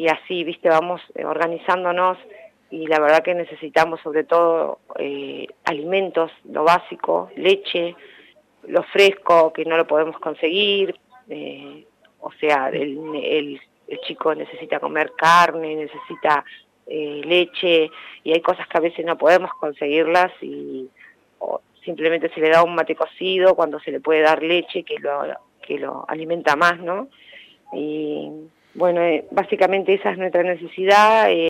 y así, viste, vamos eh, organizándonos y la verdad que necesitamos sobre todo eh, alimentos, lo básico, leche, lo fresco que no lo podemos conseguir, eh, o sea, el, el, chico necesita comer carne, necesita eh, leche y hay cosas que a veces no podemos conseguirlas y simplemente se le da un mate cocido cuando se le puede dar leche que lo, que lo alimenta más, ¿no? Y bueno, básicamente esa es nuestra necesidad.